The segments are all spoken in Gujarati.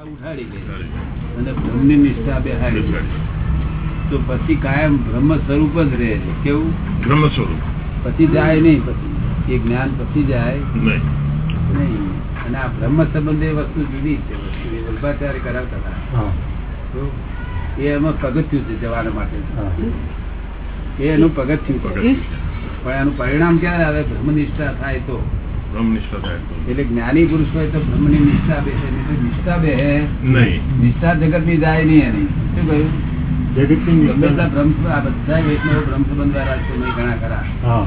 ઉઠાડી લે અને બ્રહ્મની નિષ્ઠા બેહાડી દે. તો પછી કાયમ બ્રહ્મ સ્વરૂપ જ રહે છે. કેવું? બ્રહ્મ સ્વરૂપ. પછી જાય નહીં પછી. એ જ્ઞાન પછી જાય નહીં. નહીં. અને આ બ્રહ્મ સંબંધે વસ્તુ જુદી છે. વસ્તુ વલ્ભાચાર્ય કરાવતા હતા. તો એ એમાં પગથિયું છે જવાના માટે. એ એનું પગથિયું પણ એનું પરિણામ ક્યારે આવે? બ્રહ્મનિષ્ઠા થાય તો. બ્રહ્મ નિષ્ઠા થાય તો. એટલે જ્ઞાની પુરુષ હોય તો બ્રહ્મની નિષ્ઠા બેસે નહીં તો નિષ્ઠા બેહે નહીં. નિષ્ઠા જગતની જાય નહીં એની. શું કહ્યું? જગતની ગમે એટલા બ્રહ્મ આ બધા વૈષ્ણવો બ્રહ્મ સંબંધ વાળા છે નહીં ઘણા ખરા. હા.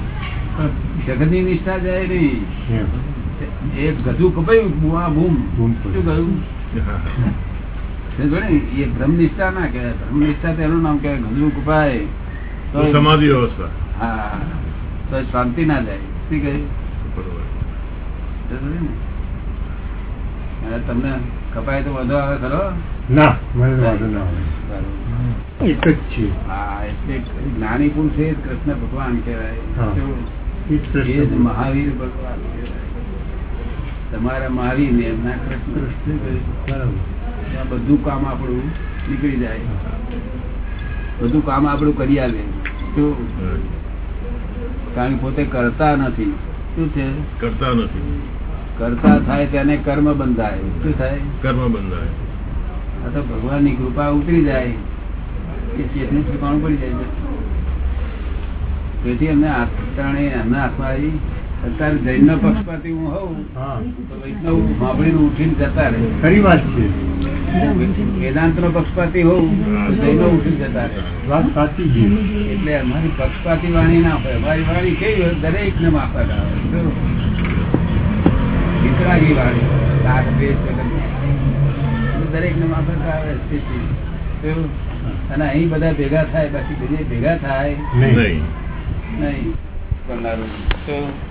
પણ જગતની નિષ્ઠા જાય નહીં. એમ. એક ગધું કપાયું બુઆ બૂમ. બૂમ શું પડી. કહ્યું? હા, હા. સમજો ને? એ બ્રહ્મ નિષ્ઠા ના કહેવાય. બ્રહ્મ નિષ્ઠા તેનું નામ કહેવાય ગધું કપાય. તો તો સમાધિ અવસ્થા હા તો શાંતિ ના જાય. શું કહ્યું બરોબર સમજો ને? અને તમને કપાય તો વધુ આવે ખરો? ના મને વાંધો ના આવે. એક જ છે. હા એટલે જ્ઞાની પુરુષ એ કૃષ્ણ ભગવાન કહેવાય. મહાવીર ભગવાન તમારા મહાવીર ને એમના કૃષ્ણ બધું કામ આપણું નીકળી જાય. બધું કામ આપણું કરી આવે. શું કારણ કે પોતે કરતા નથી. શું છે? કરતા નથી. કરતા થાય તેને કર્મ બંધાય. શું થાય? કર્મ બંધાય. આ તો ભગવાનની કૃપા ઉતરી જાય. એ ચેતનું ઠેકાણું પડી જાય તેથી અમને ત્રણે એમના હાથમાં આવી અત્યારે જૈન પક્ષપાતી હું હોઉં હા. તો વૈષ્ણવ સાંભળીને ઉઠીને જતા રહે. ખરી વાત છે. વેદાંત નો પક્ષપાતી હોઉં તો જૈનો ઉઠીને જતા રહે. વાત સાચી છે. એટલે અમારી પક્ષપાતી વાણી ના હોય. અમારી વાણી કેવી હોય? દરેક ને માફક આવે શું? વાળી રાગ દ્વેષ. દરેક ને માફક આવે સ્થિતિ. અને અહીં બધા ભેગા થાય બાકી બીજે ભેગા થાય. નહીં. નહીં. નહીં. કરનારું.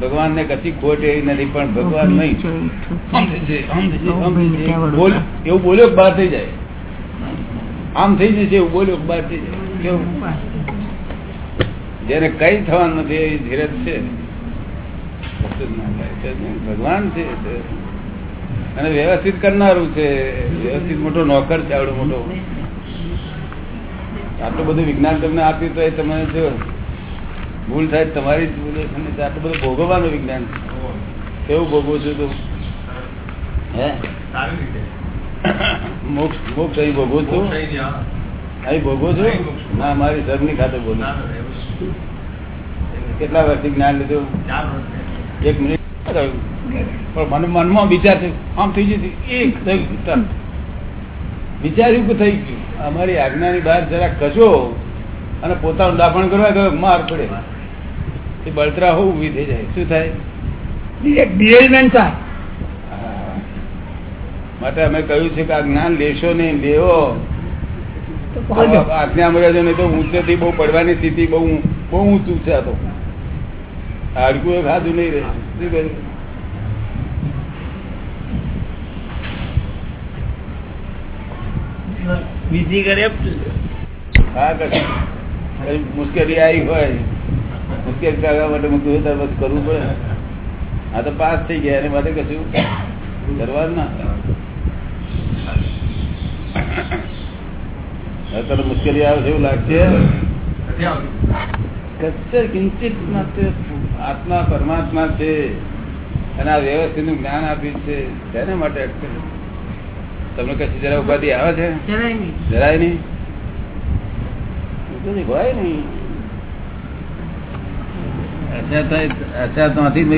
ભગવાન ને કશી ખોટ એવી નથી પણ ભગવાન નહીં. એવું બોલ્યો કે બહાર થઈ જાય? આમ થઈ જશે એવું બોલ્યો કે બહાર થઈ જાય? જેને કઈ થવાનું નથી એવી ધીરજ છે કશું જ ના થાય. છે જ નહીં. ભગવાન છે અને વ્યવસ્થિત કરનારું છે. વ્યવસ્થિત મોટો નોકર છે આવડો મોટો. આટલું બધું વિજ્ઞાન તમને આપ્યું તો એ તમે જો ભૂલ થાય તમારી જ ભૂલ છે આટલું બધું ભોગવવાનું વિજ્ઞાન કેવું ભોગવું છું તું? હે? મોક્ષ મોક્ષ અહીં ભોગવું છું? અહીં ભોગવું છું? ના મારી સરની ખાતે બોલું. કેટલા વર્ષથી જ્ઞાન લીધું? એક મિનિટ. પણ મને મનમાં વિચાર થયો. આમ થઈ જતી એક થયું વિચાર્યું કે થઈ ગયું. અમારી આજ્ઞાની બહાર જરા કશો અને પોતાનું દાપણ કરવા ગયો માર પડે. એ બળતરા હોવું ઊભી થઈ જાય. શું થાય? હા. માટે અમે કહ્યું છે કે આ જ્ઞાન લેશો નહીં લેવો. આજ્ઞા મળ્યા છે નહીં તો ઊંચેથી બહુ પડવાની સ્થિતિ બહુ બહુ ઊંચું છે આ તો. હાડકું એ ખાધું નહીં રહે શું કર્યું હા કશું મુશ્કેલી આવી હોય. મુશ્કેલી કાઢવા માટે મેં કહ્યું તારે કરવું પડે. આ તો પાસ થઈ ગયા એને માટે કશું ના. તને મુશ્કેલી આવે છે એવું લાગશે? કશે કિંચિત માત્ર આત્મા પરમાત્મા છે અને આ વ્યવસ્થિતનું જ્ઞાન આપ્યું છે તેને માટે અટકે. તમને કશી જરા ઉપાધિ આવે છે? જરાય નહીં. ઉપાધિ હોય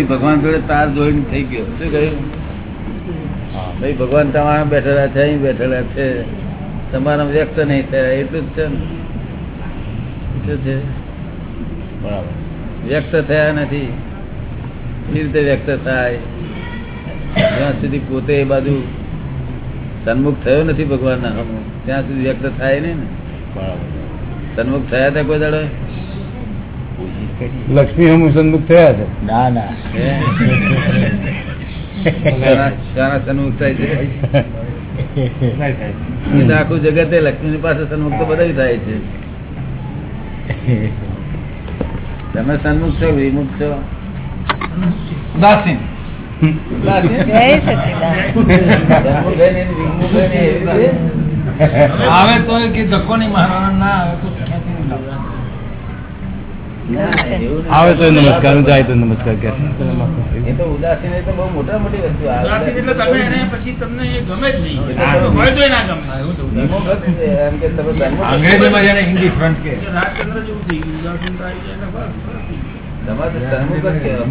ભગવાન જોડે તાર જોઈને થઈ ગયો. શું કહ્યું? ભાઈ ભગવાન તમારા બેઠેલા છે અહીં બેઠેલા છે. તમારા વ્યક્ત નહીં થયા એટલું જ છે ને? શું છે? વ્યક્ત થયા નથી. એ રીતે વ્યક્ત થાય? જ્યાં સુધી પોતે એ બાજુ સન્મુખ થયો નથી ભગવાનના હમુખ ત્યાં સુધી વ્યક્ત થાય નહીં ને? સન્મુખ થયા હતા કોઈ દાડો? લક્ષ્મી હમુ સન્મુખ થયા છે? ના ના. સન્મુખ થાય છે? આખું જગતે લક્ષ્મી પાસે સન્મુખ તો બધા થાય છે. તમે સન્મુખ છો વિમુખ છો ઉદાસીન? આવે તો કે ધક્કો નહીં મારવાનો ના આવે તો આવે તો નમસ્કાર જાય તો નમસ્કાર કે એ તો ઉદાસીન તો બહુ મોટા મોટી વસ્તુ આ ઉદાસી એટલે તમે એને પછી તમને એ ગમે જ નહીં હોય તોય ના ગમે એવું તો ઉદાસી. વિમુખ જ છે. એમ કે તમે ધર્મ અંગ્રેજીમાં જેને indifferent કહે. રાજચંદ્ર જેવું થઈ ગયું. ઉદાસીનતા આવી જાય બસ, બસ. તમારે તો ધર્મ જ કહેવાય.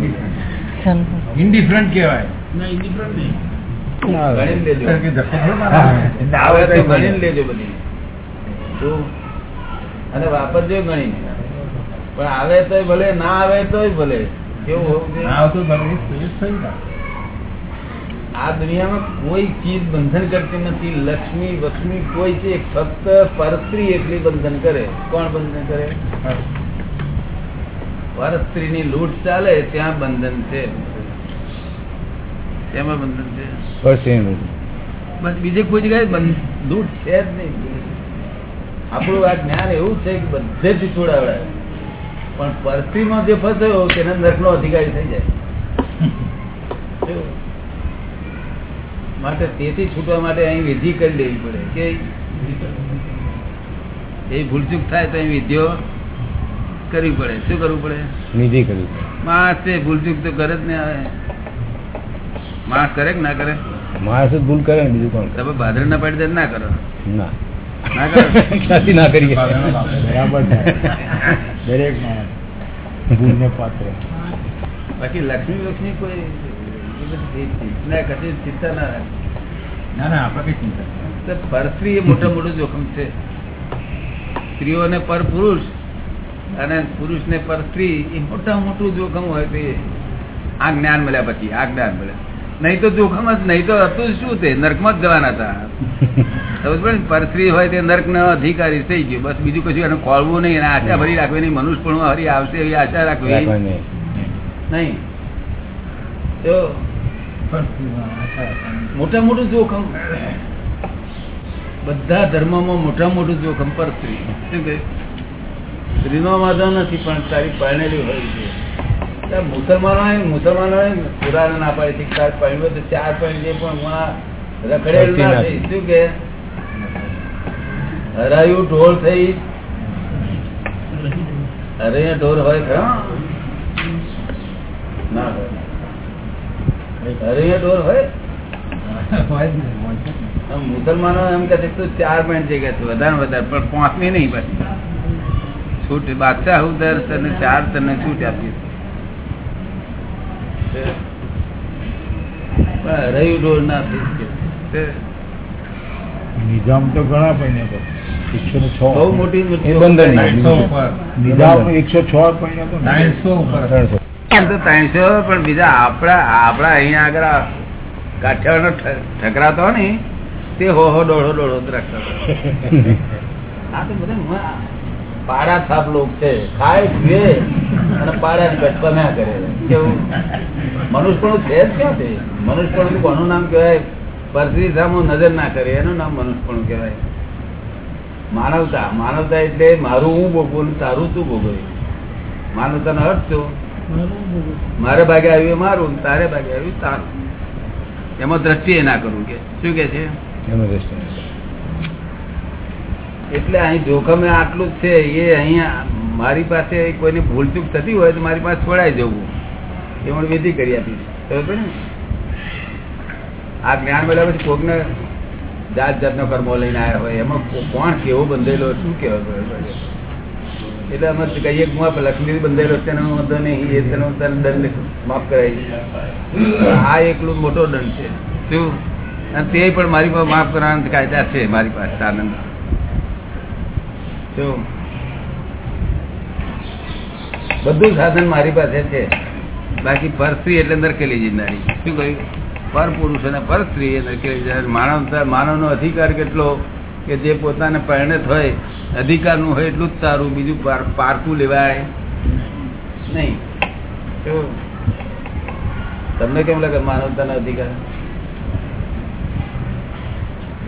Indifferent કહેવાય. ના, નહીં. ગણીને લેજો. કે ધક્કો થોડો મારવાનો. આવે તો ગણીને લેજો બધી અને વાપરજો ગણીને પણ આવે તોય ભલે ના આવે તોય ભલે. કેવું હોવું આવતું. આ દુનિયામાં કોઈ ચીજ બંધન કરતી નથી. લક્ષ્મી વક્ષ્મી કોઈ છે ફક્ત પરસ્ત્રી એટલી બંધન કરે. કોણ બંધન કરે? પરસ્ત્રીની લૂંટ ચાલે ત્યાં બંધન છે. તેમાં બંધન છે. બસ બીજે કોઈ જગ્યાએ લૂંટ છે જ નહીં. આપણું આ જ્ઞાન એવું છે કે બધે જ છોડાવડાય પણ પરસ્ત્રીમાં જે ફસાયો તેને નરકનો અધિકારી થઈ જાય. માટે તેથી છૂટવા માટે અહીં વિધિ કરી લેવી પડે કે એ ભૂલચૂક થાય તો અહીં વિધિઓ કરવી પડે. શું કરવું પડે? નિધિ કરી માણસ છે ભૂલચૂક તો કરે જ ને આવે માણસ કરે કે ના કરે? માણસ જ ભૂલ કરે ને બીજું કોણ? તમે ભાદર ના પાડી દે ના કરો? ના. ના કરો? ના કરીએ? બરાબર છે. દરેક માણસ ભૂલને પાત્ર. બાકી લક્ષ્મી લક્ષ્મી કોઈ ચિંતા ના ચિંતા ના રાખે. ના ના આપણે કઈ ચિંતા પરસ્ત્રી એ મોટા મોટું જોખમ છે. સ્ત્રીઓને પર પુરુષ અને પુરુષને પર સ્ત્રી એ મોટા મોટું જોખમ હોય તે આ જ્ઞાન મળ્યા પછી આ જ્ઞાન મળ્યા. નહીં તો જોખમ જ નહીં તો હતું શું તે? નર્કમાં જ જવાના હતા. સમજ પરસ્ત્રી હોય તે નર્ક અધિકારી થઈ ગયો. બસ બીજું કશું એને ખોલવું નહીં અને આશા ભરી રાખવી નહીં મનુષ્ય પણ હરી આવશે એવી આશા રાખવી નહીં. તો મોટા મોટું જોખમ. બધા ધર્મમાં મોટા મોટું જોખમ પર સ્ત્રી શું કહે? સ્ત્રીનો વાંધો નથી પણ તારી પરણેલી હોય છે. મુસલમાનો ને મુસલમાનો પુરાણ ના પાડે છે કે ચાર પાણી જે પણ રખડેલું ના થઈ શું કે હરાયું ઢોળ થઈ. અરે ઢોર હોય ખરા? ના અરે ઢોર હોય? મુસલમાનો એમ કે ચાર પોઈન્ટ જગ્યા છે વધારે વધારે પણ પાંચમી નહીં પછી છૂટ બાદશાહ ઉદર તને ચાર તને છૂટ આપી પણ રહ્યું ઢોર ના થઈ નિઝામ તો ઘણા પૈને એકસો ને છ. બહુ મોટી એકસો છ ત્રણસો. ત્રણસો પણ બીજા આપણા આપણા અહીંયા આગળ કાઠિયાવાડ ઠકરાતો ને તે હો હો દોઢો દોઢો જ આ તો બધા પાડા થાપ લોક છે. ખાય પીએ અને પાડા ને ના કરે. કેવું? મનુષ્યપણું છે જ ક્યાં છે મનુષ્યપણું કોનું નામ કહેવાય? પરથી સામો નજર ના કરે. એનું નામ મનુષ્યપણું કહેવાય. માનવતા માનવતા એટલે મારું હું ભોગવું તારું તારું તું માનવતા માનવતાનો અર્થ શું? મારે ભાગે આવ્યું મારું તારે ભાગે આવ્યું તારું. એમાં દ્રષ્ટિએ ના કરવું કે. શું કે છે? એટલે અહીં જોખમે આટલું જ છે એ અહીંયા મારી પાસે કોઈની ભૂલચૂક થતી હોય તો મારી પાસે છોડાઈ જવું એ મને વિધિ કરી આપી બરોબર ને? આ જ્ઞાન મળ્યા પછી કોકને જાત જાતનો કર્મો લઈને આવ્યા હોય, એમાં કોણ કેવો બંધેલો શું કેવો એટલે અમે કહીએ હું આ લક્ષ્મી બંધેલો તેનો વાંધો નહીં, એ દંડ માફ કરાય આ એકલું મોટો દંડ છે. શું? અને તે પણ મારી પાસે માફ કરવાના કાયદા છે, મારી પાસે આનંદ શું? બધું સાધન મારી પાસે છે. બાકી પરસી એટલે અંદર કેલી જિંદારી શું કહ્યું? પર પુરુષ અને પર સ્ત્રી નરકેલી માનવનો અધિકાર કેટલો કે જે પોતાને પરિણત હોય અધિકારનું હોય એટલું જ સારું બીજું પારકું લેવાય. નહીં. તમને કેમ લાગે માનવતાનો અધિકાર?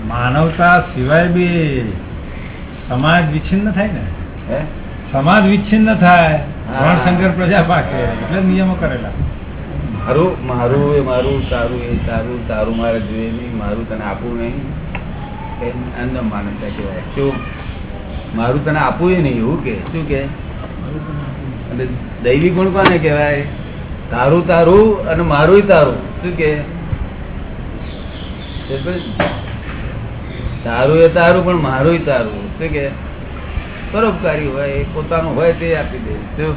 માનવતા સિવાય બી સમાજ વિચ્છિન્ન થાય ને? હે? સમાજ વિચ્છિન્ન થાય. હા. પ્રજા પાકે એટલે નિયમો કરેલા. મારું મારું એ મારું, તારું એ તારું તારું મારે જોઈએ નહીં, મારું તને આપવું નહીં. અન્ન માનવતા કહેવાય. શું? મારું તને આપવું નહીં, એવું કે? શું કે? અને દૈવી ગુણ કોને કહેવાય? તારું તારું અને મારું તારું. શું કે? તારું એ તારું પણ મારું તારું. શું કે? પરોપકારી હોય, પોતાનું હોય તે આપી દે. શું?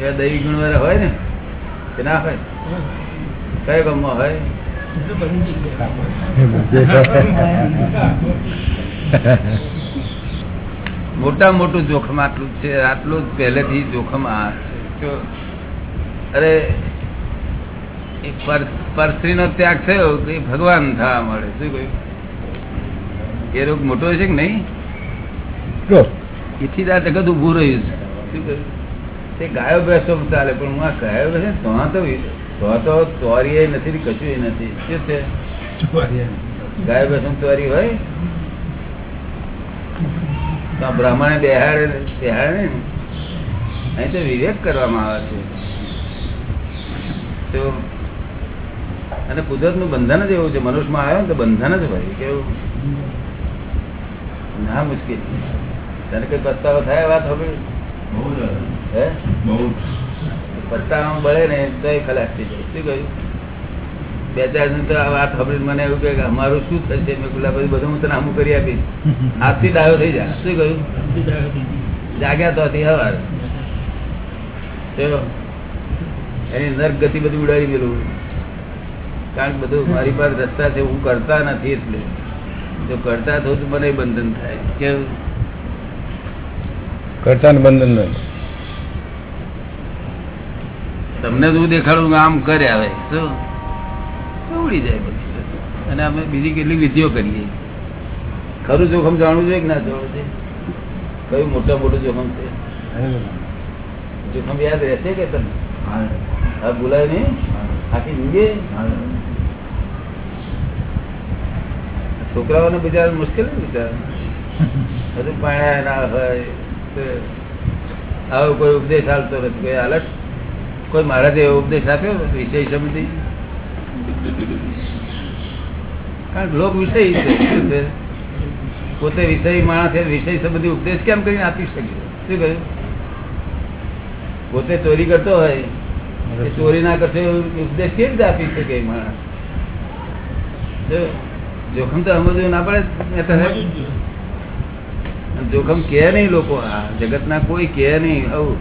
એવા દૈવી ગુણ વાળા હોય ને? કે ના હોય કઈ ગામમાં હોય. મોટા મોટું જોખમ આટલું છે આટલું જ પહેલેથી જોખમ આ છે. અરે પરસ્ત્રી નો ત્યાગ થયો તો ભગવાન થવા મળે. શું કહ્યું? એ રોગ મોટો છે કે નહીં? એથી આ જગત ઉભું રહ્યું છે. શું કહ્યું? તે ગાયો ભેંસો ચાલે પણ હું આ ગાયો ભેંસ તો તો તો તો ચોરી નથી કશું નથી. શું છે? ગાયો ભેંસો તોરી હોય? તો બ્રાહ્મણે બેહાડે બેહાડે ને? અહીં તો વિવેક કરવામાં આવે છે. તો અને કુદરતનું બંધન જ એવું છે. મનુષ્યમાં આવ્યો ને તો બંધન જ ભાઈ કેવું? ના મુશ્કેલ. તને કઈ પસ્તાવો થાય વાત હવે? હે પસ્તાવામાં બળે ને તો એ ખલાસ થઈ જાય. શું કહ્યું? બે ચાર જણ તો આ વાત ખબર મને એવું કે અમારું શું થશે? મેં પેલા બધું બધું હું તને આમું કરી આપીશ. આજથી ડાયો થઈ જાય. શું કહ્યું? જાગ્યા તો હતી હવાર. એની નર્ક ગતિ બધી ઉડાવી ગયેલું કારણ કે બધું મારી પાસે રસ્તા છે હું કરતા નથી એટલે. જો કરતા થયું તો મને બંધન થાય. કેવું? કરતા બંધન નહીં. તમને શું દેખાડું આમ કરે આવે? શું ઉડી જાય પછી અને અમે બીજી કેટલી વિધિઓ કરીએ. ખરું જોખમ જાણવું જોઈએ કે ના જાણવું છે કયું મોટા મોટું જોખમ છે? જોખમ યાદ રહેશે કે તમે હા બોલાય નહીં આખી જિંદગી? છોકરાઓને બિચારા મુશ્કેલ બિચારા હજુ પાણી ના હોય આવો કોઈ ઉપદેશ આવતો નથી. કોઈ હાલત કોઈ મહારાજે એવો ઉપદેશ આપ્યો? વિષય સમજી કારણ લોક વિષય છે પોતે વિષય માણસ વિષય સંબંધી ઉપદેશ કેમ કરીને આપી શકે? શું કહ્યું પોતે ચોરી કરતો હોય ચોરી ના કરશે ઉપદેશ કેવી રીતે આપી શકે માણસ? જોખમ તો સમજવું ના પડે. જોખમ કે નહીં લોકો? આ જગત ના કોઈ કે નહીં. આવું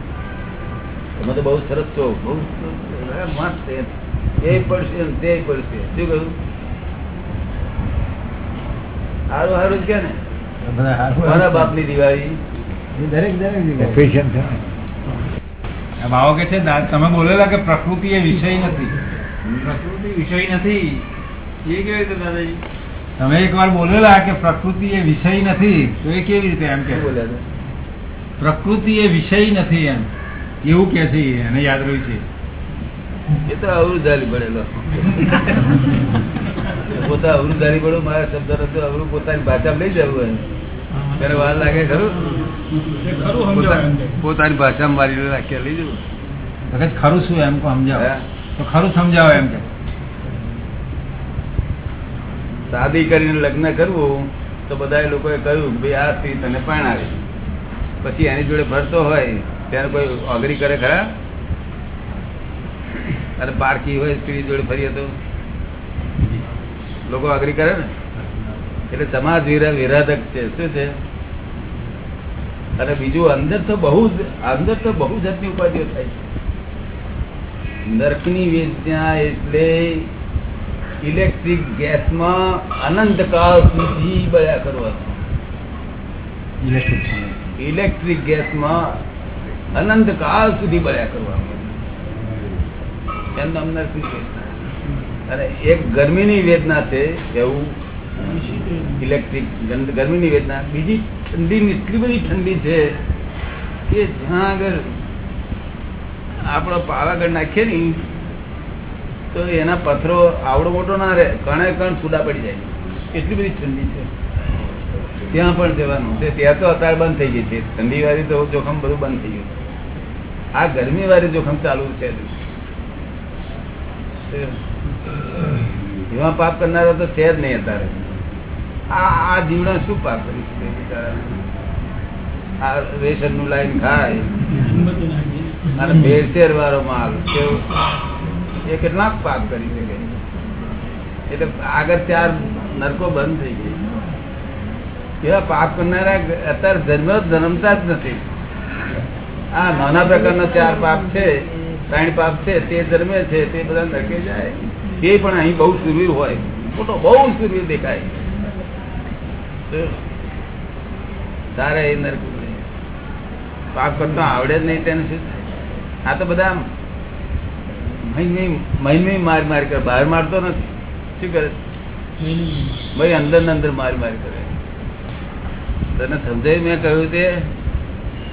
તમે તો બહુ સરસ છો બહુ મસ્ત એ પડશે તે પડશે. શું કહ્યું? સારું સારું જ કે ને? મારા બાપની દિવાળી. એફિશિયન્ટ છે. ને ભાવો કે છે તમે બોલેલા કે પ્રકૃતિ એ વિષય નથી. પ્રકૃતિ વિષય નથી. એ કેવી રીતે દાદાજી? તમે એક વાર બોલેલા કે પ્રકૃતિ એ વિષય નથી તો એ કેવી રીતે એમ કે? બોલ્યા? પ્રકૃતિ એ વિષય નથી એમ. એવું કે છે એને યાદ રહ્યું છે. એ તો અવરું પડેલો પોતા અવરું પડો મારા શબ્દ તો અવરું પોતાની ભાષામાં લઈ જવું હોય. ત્યારે વાર લાગે ખરું? એ ખરું સમજાવ એમ કે. પોતાની ભાષામાં મારી વાક્ય લઈ જવું. તો ખરું શું એમ કો સમજાવો. તો ખરું સમજાવો એમ કે. શાદી કરીને લગ્ન કરવું તો બધા લોકોએ કહ્યું ભાઈ આ સ્ત્રી તને પરણાવી પછી એની જોડે ભરતો હોય ત્યારે કોઈ અઘરી કરે ખરા? અને પારખી હોય સ્ત્રી જોડે ફરીએ તો? લોકો અઘરી કરે ને? એટલે સમાજ વિરાધક છે. શું છે? અને બીજું અંદર તો બહુ અંદર તો બહુ જાતની ઉપાધિઓ થાય છે. નરકની વેદના એટલે ઇલેક્ટ્રિક ગેસમાં અનંત કાળ સુધી બળ્યા કરવાનું. ઇલેક્ટ્રિક ગેસમાં અનંત કાળ સુધી બળ્યા કરવાનું નરકની વેદના અને એક ગરમીની વેદના છે એવું ઇલેક્ટ્રિક ગરમીની વેદના. બીજી ઠંડી એટલી બધી ઠંડી છે કે જ્યાં આગળ આપણો પાવાગઢ નાખીએ ને, તો એના પથરો આવડો મોટો ના રહે. કણે કણ છૂટા પડી જાય. એટલી બધી ઠંડી છે. ત્યાં પણ જવાનું. ત્યાં તો અત્યારે બંધ થઈ ગઈ છે. ઠંડી વાળી તો જોખમ બધું બંધ થઈ ગયું આ ગરમી વાળી જોખમ ચાલુ છે. એમાં પાપ કરનારા તો છે જ નહીં અત્યારે. આ જીવડા શું પાપ કરી શકે આ રેશનનું લાઈન ખાય. અને ભેળસેળ વાળો માલ એ કેટલાક પાપ કરી શકે. એટલે આગળ ચાર નરકો બંધ થઈ ગઈ એવા પાપ કરનારા? અત્યારે જન્મ જન્મતા જ નથી. આ નાના પ્રકારના ચાર પાપ છે, ત્રણ પાપ છે, તે જન્મે છે, તે બધા નરકે જાય. તે પણ અહીં બહુ સુરવીર હોય. મોટો બહુ સુરવીર દેખાય. તારે એ નરક પાપ કરતા આવડે જ નહીં તેને શું આ તો બધા મહિને માર માર કરે. બહાર મારતો નથી. શું કરે? ભાઈ, અંદર ને અંદર માર માર કરે. તને સમજાય મેં કહ્યું તે?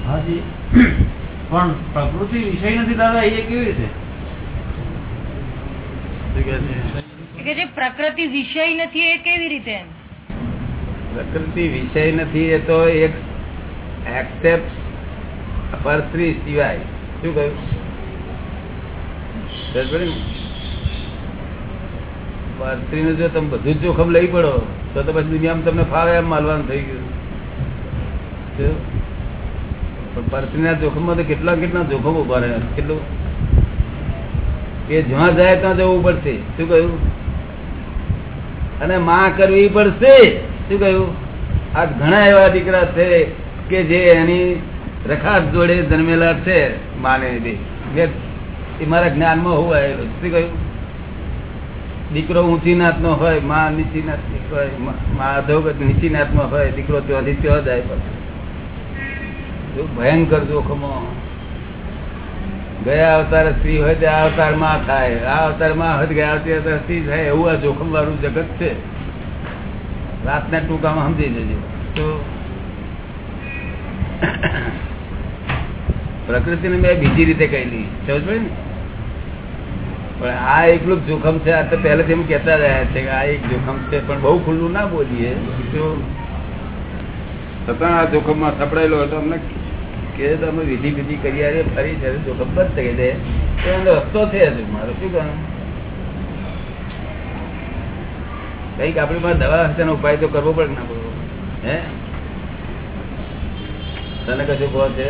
હાજી. પણ પ્રકૃતિ વિષય નથી દાદા એ કેવી રીતે જે પ્રકૃતિ વિષય નથી એ કેવી રીતે? પ્રકૃતિ વિષય નથી એ તો એક એક્સેપ્ટ પરસ્ત્રી સિવાય શું કહ્યું? પરસ્ત્રીનું જો તમે બધું જ જોખમ લઈ પડો તો તો પછી દુનિયામાં તમને ફાવે એમ માલવાનું થઈ ગયું? પણ જોખમમાં તો કેટલા કેટલા જોખમ ઊભા રહે કેટલું? એ જ્યાં જાય ત્યાં જવું પડશે. શું કહ્યું? અને માં કરવી પડશે. શું કહ્યું? આ ઘણા એવા દીકરા છે કે જે એની રખાત જોડે જન્મેલા છે માને બે. એ મારા જ્ઞાનમાં હોવું આવેલું શું કહ્યું? દીકરો ઊંચી નાત નો હોય, માં નીચી નાતની હોય, માં અધોગત નીચી નાતમાં હોય, દીકરો ત્યાંથી ત્યાં જાય પછી. ભયંકર જોખમો. ગયા અવતાર સ્ત્રી હોય તે આ અવતારમાં થાય. આ અવતારમાં હોય ગયા અવતાર સ્ત્રી થાય. એવું આ જોખમ વાળું જગત છે. રાતના ટૂંકામાં સમજી જજો. તો પ્રકૃતિને મેં બીજી રીતે કહેલી. સમજ ને? પણ આ એકલું જોખમ છે. આ તો પહેલેથી એમ કહેતા રહ્યા છે કે આ એક જોખમ છે, પણ બહુ ખુલ્લું ના બોલીએ. તો છતાં આ જોખમમાં સપડાયેલો હતો અમને કે તમે વિધિ વિધિ કરી આવીએ ફરી જ્યારે જોખમ બંધ થઈ દે તો એનો રસ્તો છે હજુ. મારો શું કહું કંઈક આપણી પાસે દવા હશે ઉપાય તો કરવો પડે ના કરવો હે? તને કશું કહો છે?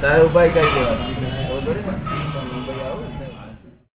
તારે ઉપાય કઈ દેવાનો?